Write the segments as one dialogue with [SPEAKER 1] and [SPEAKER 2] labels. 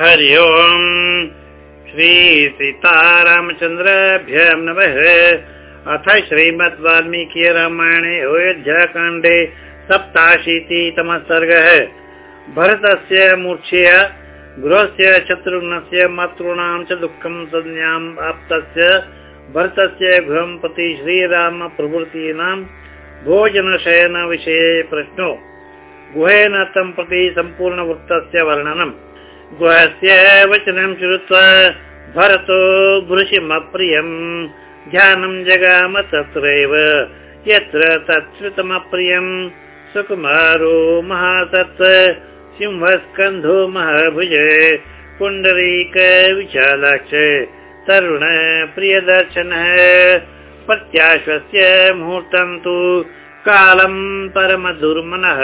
[SPEAKER 1] हरि ओम्। श्रीसीतारामचन्द्राभ्यां नमः। अथ श्रीमद् वाल्मीकि रामायणे अयोध्याकाण्डे सप्ताशीतितमः सर्गः। भरतस्य मूर्च्छया गृहस्य शत्रुघ्नस्य मातॄणां च दुःखं संज्ञाम् आप्तस्य भरतस्य गृहं प्रति श्रीराम प्रभृतीनां भोजनशयनविषये प्रश्नो। गुहेन तं प्रति सम्पूर्णवृत्तस्य वर्णनम् गुहस्य वचनं श्रुत्वा भरतो भृशिमप्रियम्। ध्यानं जगाम तत्रैव यत्र तत्श्रुतमप्रियम् सुकुमारो महासत् सिंहस्कन्धो महाभुज पुण्डरीक विशालाक्ष तरुण प्रियदर्शनः। प्रत्याश्वस्य मुहूर्तं तु कालम् परमदुर्मनः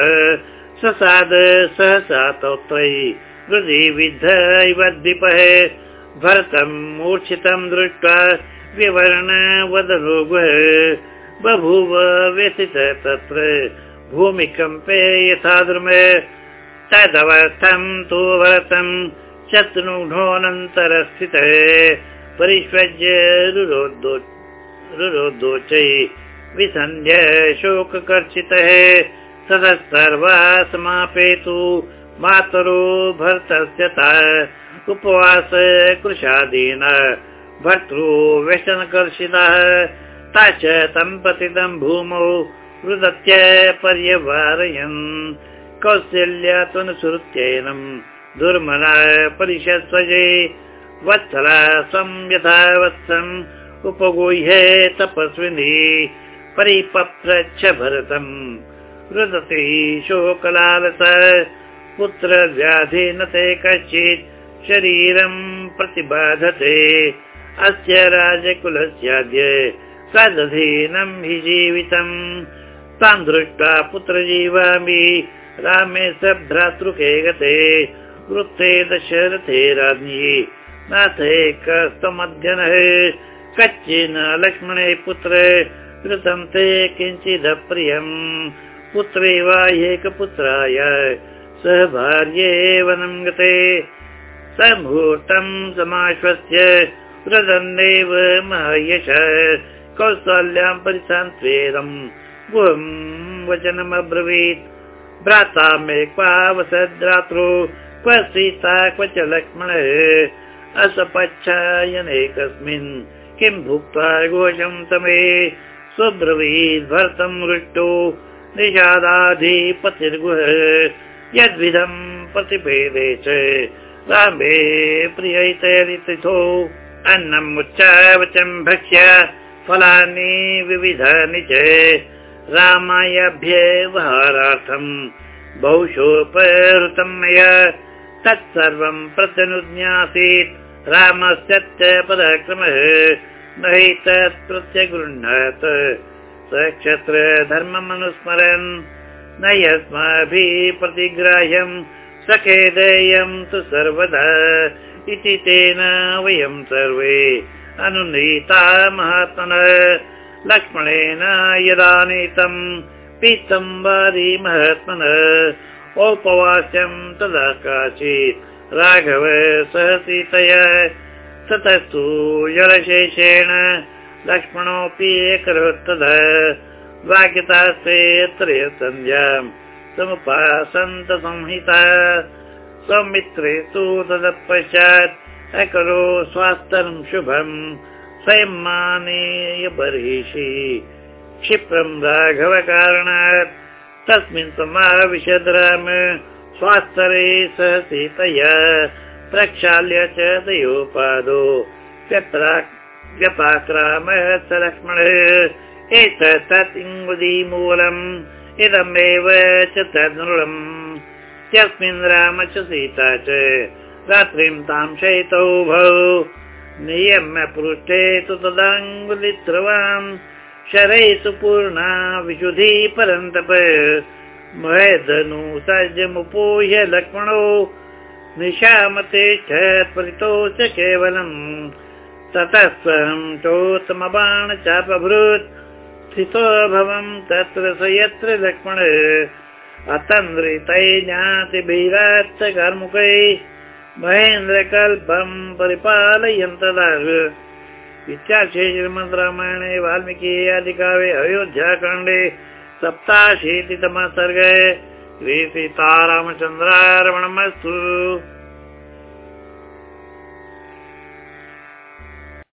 [SPEAKER 1] ससाद सहसा तौत्रै हृदि विद्ध भरतम् मूर्छितं दृष्ट्वा विवरण वदनो गुह। बभूव व्यथित तत्र भूमिकम्पे यथा द्रुमे तदवस्थं तु भरतं शत्रुघ्नोऽनन्तरस्थितः। परिष्वज्य रुरोदोचै विसन्ध्य शोककर्षितः ततः सर्वा समापेतु मातरो भरतस्य उपवास कृशादीन भर्तृ व्यसनकर्षितः ता च तं पतितं भूमौ रुदत्य पर्यवारयन् कौशल्यात्मनुसृत्यैनम् दुर्मना परिषत्स्वजे वत्सला स्वं यथा वत्सम् उपगुह्य तपस्विनी परिपप्रच्छ भरतम् रुदति शोकलालस। पुत्र व्याधिन ते कश्चित् शरीरं प्रतिबाधते। अस्य राजकुलस्याद्य तदधीनं हि जीवितम् तान् दृष्ट्वा पुत्र जीवामि रामे स भ्रातृके गते। वृत्ते दशरथे राज्ञी नाथे कस्तमध्यनः कच्चिन् लक्ष्मणे पुत्र कृतं ते किञ्चिदप्रियम् पुत्रे एकपुत्राय सह भार्ये वनं गते स मुहूर्तं समाश्वस्य रुदन्नेव महायश। कौसल्यां परिसान्त्वेदम् गुहं वचनमब्रवीत्। भ्राता मे क्वावसद्रातृ क्व सीता क्व च लक्ष्मणः। असपच्छायनेकस्मिन् किं भुक्त्वा घोषं समे। सुब्रवीत् भरतं हृष्टो निषादाधिपतिर्गुह यद्विधं प्रतिभेदे च रामे प्रियैतरितिथो अन्नम् उच्चावचं भक्ष्य फलानि विविधानि च। रामायाभ्यवहारार्थम् बहुशोपहृतं मया तत्सर्वं प्रत्यनुज्ञासीत् रामस्य पराक्रमः न हि तत् प्रत्यगृह्णात् स क्षत्र धर्ममनुस्मरन् न यस्माभिः प्रतिग्राह्यम् सखेदेयं तु सर्वदा इति तेन वयं सर्वे अनुनीता महात्मनः। लक्ष्मणेन यदा नीतं पीतं वारि महात्मनः। औपवास्यं तदा काचित् राघव सह सीतया ततस्तु जलशेषेण लक्ष्मणोऽपि एकरोत् तदा वाक्यतास्ते सन्ध्यां समुपासन्त संहिता। स्वमित्रे तु तदपश्चात् अकरो स्वास्तरं शुभम्। स्वयं बर्हिषि। क्षिप्रं राघवकारणात्। तस्मिन् समाविशद राम। स्वास्तरे सह सीतया प्रक्षाल्य च दयोपादो व्यपाक्रामः स लक्ष्मणः एतत् तत् इङ्गुदीमूलम् इदमेव च तदृढम् त्यस्मिन् राम च सीता च रात्रिं तां शयितौ भौ। नियम्य पृष्ठे तु तदाङ्गुलित्रवान् शरैः पूर्णा विशुधि परन्तप। महदनु सज्जमुपोह्य लक्ष्मणो निशामते च च केवलम् ततः स्वोत्तमबाण चभृत् स्थितो लक्ष्मण। अतन्द्रित कर्मुकै महेन्द्रकल्पं परिपालयन्तदा इत्याख्ये इत्याशी श्रीमद् रामायणे वाल्मीकि अधिकारे अयोध्याकाण्डे सप्ताशीतितमः सर्गे श्रीसीतारामचन्द्रारमणमस्तु